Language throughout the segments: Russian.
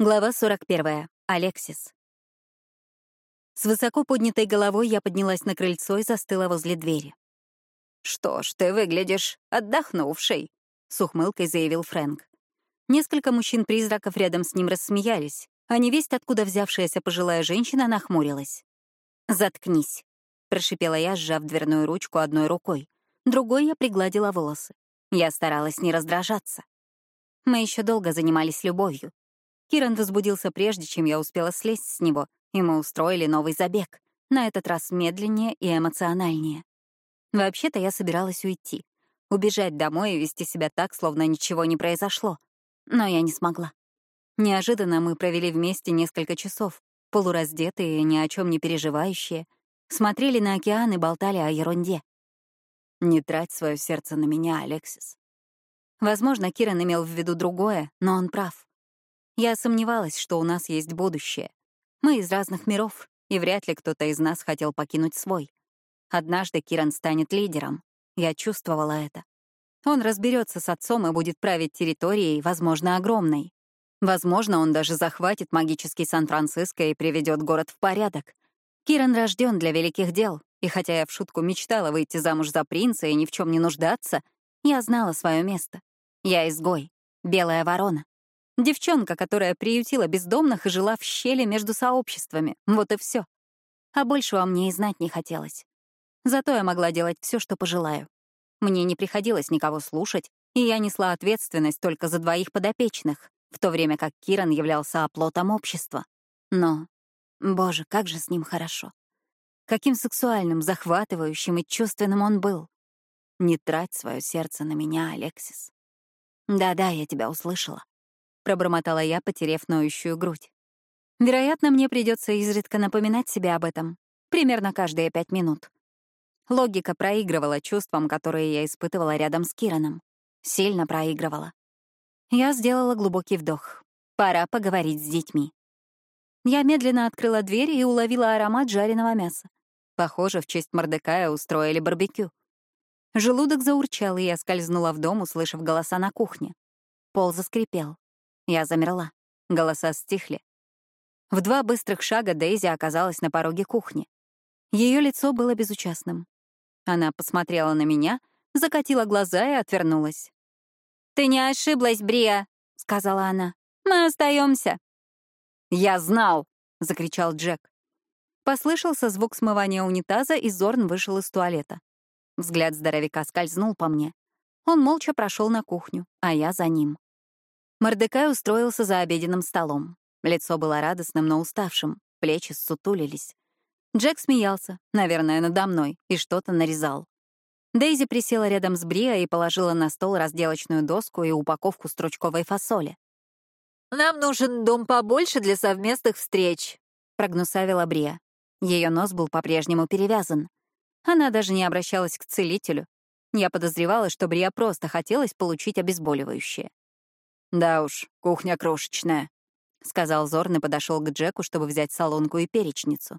Глава 41. Алексис. С высоко поднятой головой я поднялась на крыльцо и застыла возле двери. «Что ж, ты выглядишь отдохнувшей», — с ухмылкой заявил Фрэнк. Несколько мужчин-призраков рядом с ним рассмеялись, а невесть, откуда взявшаяся пожилая женщина, нахмурилась. «Заткнись», — прошипела я, сжав дверную ручку одной рукой. Другой я пригладила волосы. Я старалась не раздражаться. Мы еще долго занимались любовью, Киран возбудился прежде, чем я успела слезть с него, и мы устроили новый забег, на этот раз медленнее и эмоциональнее. Вообще-то я собиралась уйти, убежать домой и вести себя так, словно ничего не произошло. Но я не смогла. Неожиданно мы провели вместе несколько часов, полураздетые, ни о чем не переживающие, смотрели на океан и болтали о ерунде. «Не трать свое сердце на меня, Алексис». Возможно, Киран имел в виду другое, но он прав. Я сомневалась, что у нас есть будущее. Мы из разных миров, и вряд ли кто-то из нас хотел покинуть свой. Однажды Киран станет лидером. Я чувствовала это. Он разберется с отцом и будет править территорией, возможно, огромной. Возможно, он даже захватит магический Сан-Франциско и приведет город в порядок. Киран рожден для великих дел, и хотя я в шутку мечтала выйти замуж за принца и ни в чем не нуждаться, я знала свое место. Я изгой, белая ворона. Девчонка, которая приютила бездомных и жила в щели между сообществами. Вот и все. А большего мне и знать не хотелось. Зато я могла делать все, что пожелаю. Мне не приходилось никого слушать, и я несла ответственность только за двоих подопечных, в то время как Киран являлся оплотом общества. Но, боже, как же с ним хорошо. Каким сексуальным, захватывающим и чувственным он был. Не трать свое сердце на меня, Алексис. Да-да, я тебя услышала пробормотала я, потерев ноющую грудь. Вероятно, мне придется изредка напоминать себе об этом. Примерно каждые пять минут. Логика проигрывала чувствам, которые я испытывала рядом с Кираном. Сильно проигрывала. Я сделала глубокий вдох. Пора поговорить с детьми. Я медленно открыла дверь и уловила аромат жареного мяса. Похоже, в честь Мордекая устроили барбекю. Желудок заурчал, и я скользнула в дом, услышав голоса на кухне. Пол заскрипел. Я замерла. Голоса стихли. В два быстрых шага Дейзи оказалась на пороге кухни. Ее лицо было безучастным. Она посмотрела на меня, закатила глаза и отвернулась. «Ты не ошиблась, Брия», — сказала она. «Мы остаемся. «Я знал!» — закричал Джек. Послышался звук смывания унитаза, и Зорн вышел из туалета. Взгляд здоровяка скользнул по мне. Он молча прошел на кухню, а я за ним. Мордекай устроился за обеденным столом. Лицо было радостным, но уставшим, плечи ссутулились. Джек смеялся, наверное, надо мной, и что-то нарезал. Дейзи присела рядом с Бриа и положила на стол разделочную доску и упаковку стручковой фасоли. «Нам нужен дом побольше для совместных встреч», — прогнусавила Бриа. Ее нос был по-прежнему перевязан. Она даже не обращалась к целителю. Я подозревала, что Бриа просто хотелось получить обезболивающее. «Да уж, кухня крошечная», — сказал Зорн и подошел к Джеку, чтобы взять солонку и перечницу.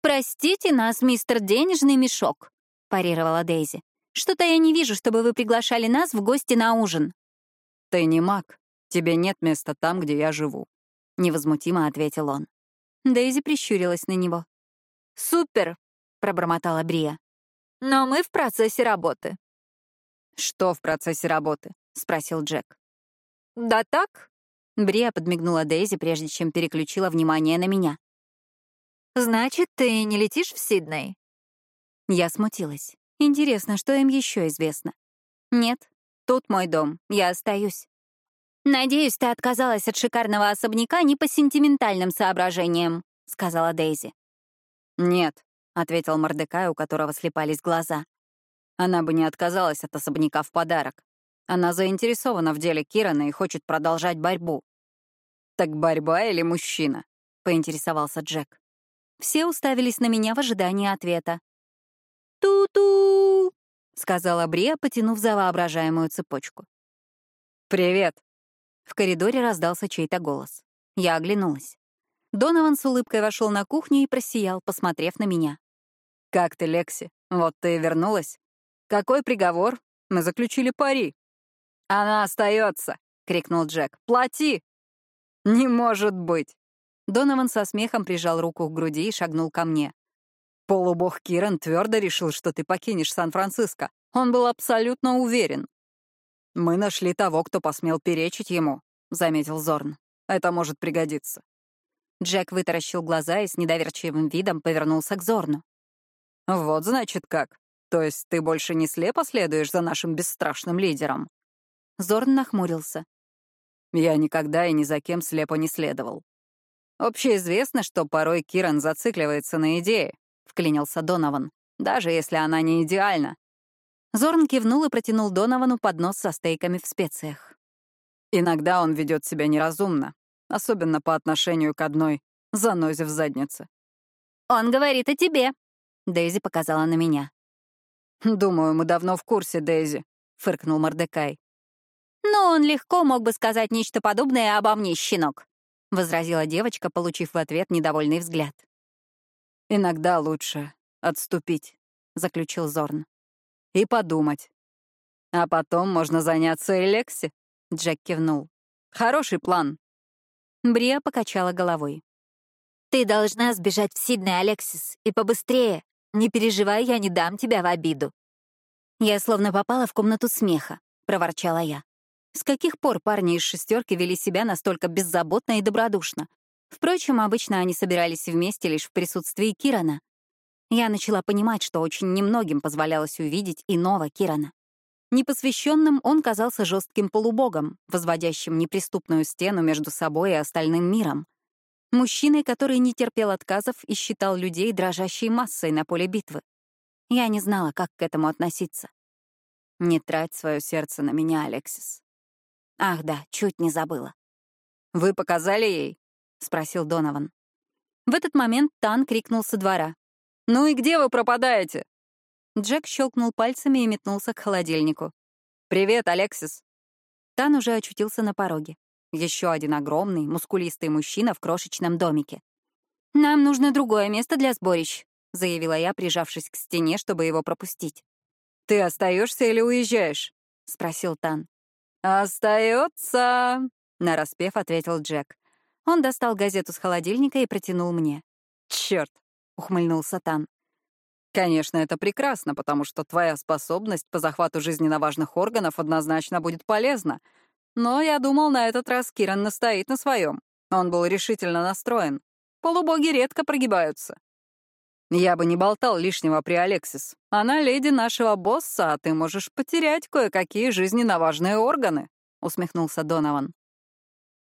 «Простите нас, мистер Денежный мешок», — парировала Дейзи. «Что-то я не вижу, чтобы вы приглашали нас в гости на ужин». «Ты не маг. Тебе нет места там, где я живу», — невозмутимо ответил он. Дейзи прищурилась на него. «Супер!» — пробормотала Брия. «Но мы в процессе работы». «Что в процессе работы?» — спросил Джек. «Да так?» Брия подмигнула Дейзи, прежде чем переключила внимание на меня. «Значит, ты не летишь в Сидней?» Я смутилась. Интересно, что им еще известно? Нет, тут мой дом, я остаюсь. «Надеюсь, ты отказалась от шикарного особняка не по сентиментальным соображениям», — сказала Дейзи. «Нет», — ответил Мордекай, у которого слепались глаза. Она бы не отказалась от особняка в подарок. Она заинтересована в деле Кирана и хочет продолжать борьбу. «Так борьба или мужчина?» — поинтересовался Джек. Все уставились на меня в ожидании ответа. «Ту-ту!» — сказала Брия, потянув за воображаемую цепочку. «Привет!» В коридоре раздался чей-то голос. Я оглянулась. Донован с улыбкой вошел на кухню и просиял, посмотрев на меня. «Как ты, Лекси? Вот ты и вернулась. Какой приговор? Мы заключили пари». «Она остается!» — крикнул Джек. «Плати!» «Не может быть!» Донован со смехом прижал руку к груди и шагнул ко мне. «Полубог Киран твердо решил, что ты покинешь Сан-Франциско. Он был абсолютно уверен». «Мы нашли того, кто посмел перечить ему», — заметил Зорн. «Это может пригодиться». Джек вытаращил глаза и с недоверчивым видом повернулся к Зорну. «Вот, значит, как. То есть ты больше не слепо следуешь за нашим бесстрашным лидером?» Зорн нахмурился. «Я никогда и ни за кем слепо не следовал. Общеизвестно, что порой Киран зацикливается на идее», — вклинился Донован, «даже если она не идеальна». Зорн кивнул и протянул Доновану поднос со стейками в специях. «Иногда он ведет себя неразумно, особенно по отношению к одной занозе в заднице. «Он говорит о тебе», — Дейзи показала на меня. «Думаю, мы давно в курсе, Дейзи», — фыркнул Мордекай. «Но он легко мог бы сказать нечто подобное обо мне, щенок», — возразила девочка, получив в ответ недовольный взгляд. «Иногда лучше отступить», — заключил Зорн. «И подумать. А потом можно заняться Элекси», — Джек кивнул. «Хороший план, Брия покачала головой. «Ты должна сбежать в Сидней, Алексис, и побыстрее. Не переживай, я не дам тебя в обиду». Я словно попала в комнату смеха, проворчала я. С каких пор парни из шестерки вели себя настолько беззаботно и добродушно? Впрочем, обычно они собирались вместе лишь в присутствии Кирана. Я начала понимать, что очень немногим позволялось увидеть иного Кирана. Непосвященным он казался жестким полубогом, возводящим неприступную стену между собой и остальным миром. Мужчиной, который не терпел отказов и считал людей дрожащей массой на поле битвы. Я не знала, как к этому относиться. «Не трать свое сердце на меня, Алексис». Ах да, чуть не забыла. «Вы показали ей?» — спросил Донован. В этот момент Тан крикнул со двора. «Ну и где вы пропадаете? Джек щелкнул пальцами и метнулся к холодильнику. «Привет, Алексис!» Тан уже очутился на пороге. Еще один огромный, мускулистый мужчина в крошечном домике. «Нам нужно другое место для сборищ», — заявила я, прижавшись к стене, чтобы его пропустить. «Ты остаешься или уезжаешь?» — спросил Тан. «Остается», — нараспев ответил Джек. Он достал газету с холодильника и протянул мне. «Черт!» — ухмыльнулся Тан. Конечно, это прекрасно, потому что твоя способность по захвату жизненно важных органов однозначно будет полезна. Но я думал, на этот раз Киран настоит на своем. Он был решительно настроен. Полубоги редко прогибаются. Я бы не болтал лишнего при Алексис. Она леди нашего босса, а ты можешь потерять кое-какие жизненно важные органы, — усмехнулся Донован.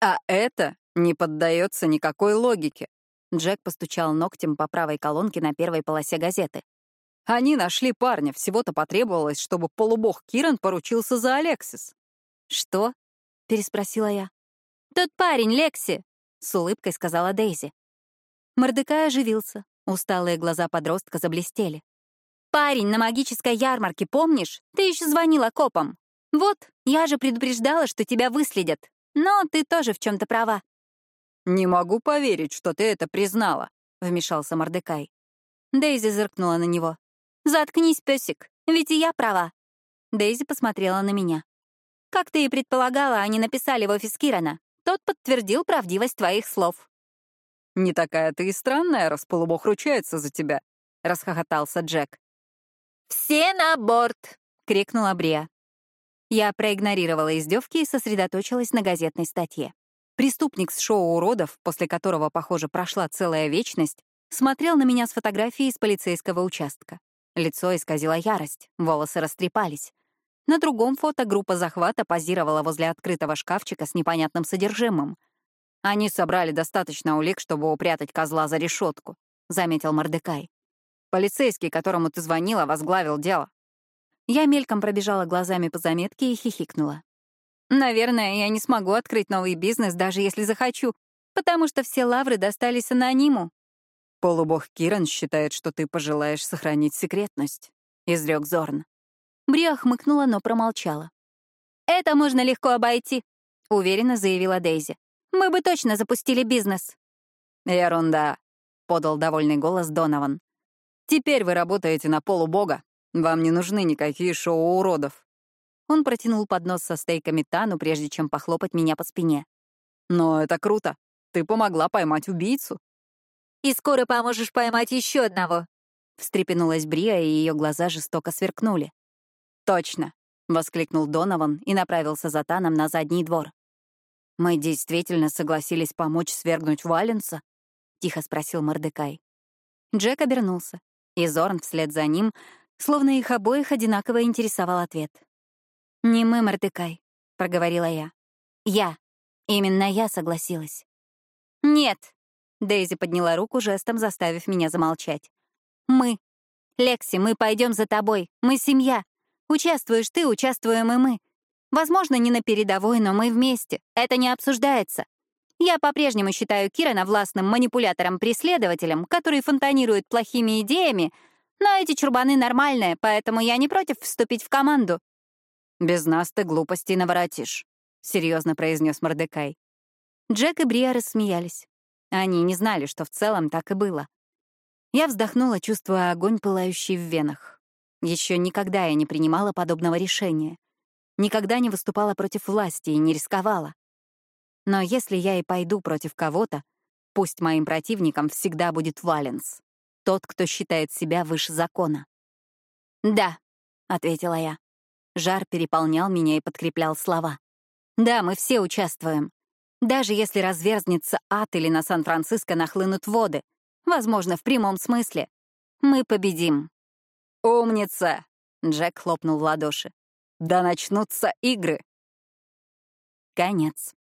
А это не поддается никакой логике. Джек постучал ногтем по правой колонке на первой полосе газеты. Они нашли парня, всего-то потребовалось, чтобы полубог Киран поручился за Алексис. «Что?» — переспросила я. «Тот парень, Лекси!» — с улыбкой сказала Дейзи. Мордекай оживился, усталые глаза подростка заблестели. «Парень на магической ярмарке, помнишь? Ты еще звонила копам. Вот, я же предупреждала, что тебя выследят. Но ты тоже в чем то права». «Не могу поверить, что ты это признала», — вмешался Мордекай. Дейзи зыркнула на него. «Заткнись, песик, ведь и я права». Дейзи посмотрела на меня. «Как ты и предполагала, они написали в офис Кирана. Тот подтвердил правдивость твоих слов». «Не такая ты и странная, раз полубог ручается за тебя», — расхохотался Джек. «Все на борт!» — крикнула Брия. Я проигнорировала издевки и сосредоточилась на газетной статье. Преступник с шоу уродов, после которого, похоже, прошла целая вечность, смотрел на меня с фотографией из полицейского участка. Лицо исказило ярость, волосы растрепались. На другом фото группа захвата позировала возле открытого шкафчика с непонятным содержимым. «Они собрали достаточно улик, чтобы упрятать козла за решетку», — заметил Мордекай. «Полицейский, которому ты звонила, возглавил дело». Я мельком пробежала глазами по заметке и хихикнула. «Наверное, я не смогу открыть новый бизнес, даже если захочу, потому что все лавры достались анониму», «Полубог Киран считает, что ты пожелаешь сохранить секретность», — изрек Зорн. Бриа хмыкнула, но промолчала. «Это можно легко обойти», — уверенно заявила Дейзи. «Мы бы точно запустили бизнес». «Ерунда», — подал довольный голос Донован. «Теперь вы работаете на полубога. Вам не нужны никакие шоу уродов». Он протянул поднос со стейками Тану, прежде чем похлопать меня по спине. Но это круто. Ты помогла поймать убийцу. И скоро поможешь поймать еще одного. Встрепенулась Брия, и ее глаза жестоко сверкнули. «Точно!» — воскликнул Донован и направился за Таном на задний двор. «Мы действительно согласились помочь свергнуть Валенса?» — тихо спросил Мордекай. Джек обернулся, и Зорн вслед за ним, словно их обоих одинаково интересовал ответ. «Не мы, Мордекай», — проговорила я. «Я. Именно я согласилась». «Нет», — Дейзи подняла руку, жестом заставив меня замолчать. «Мы. Лекси, мы пойдем за тобой. Мы семья. Участвуешь ты, участвуем и мы. Возможно, не на передовой, но мы вместе. Это не обсуждается. Я по-прежнему считаю Кирана властным манипулятором-преследователем, который фонтанирует плохими идеями, но эти чурбаны нормальные, поэтому я не против вступить в команду. «Без нас ты глупостей наворотишь», — серьезно произнес Мордекай. Джек и Брия рассмеялись. Они не знали, что в целом так и было. Я вздохнула, чувствуя огонь, пылающий в венах. Еще никогда я не принимала подобного решения. Никогда не выступала против власти и не рисковала. Но если я и пойду против кого-то, пусть моим противником всегда будет Валенс, тот, кто считает себя выше закона. «Да», — ответила я. Жар переполнял меня и подкреплял слова. «Да, мы все участвуем. Даже если разверзнется ад или на Сан-Франциско нахлынут воды, возможно, в прямом смысле, мы победим». «Умница!» — Джек хлопнул в ладоши. «Да начнутся игры!» Конец.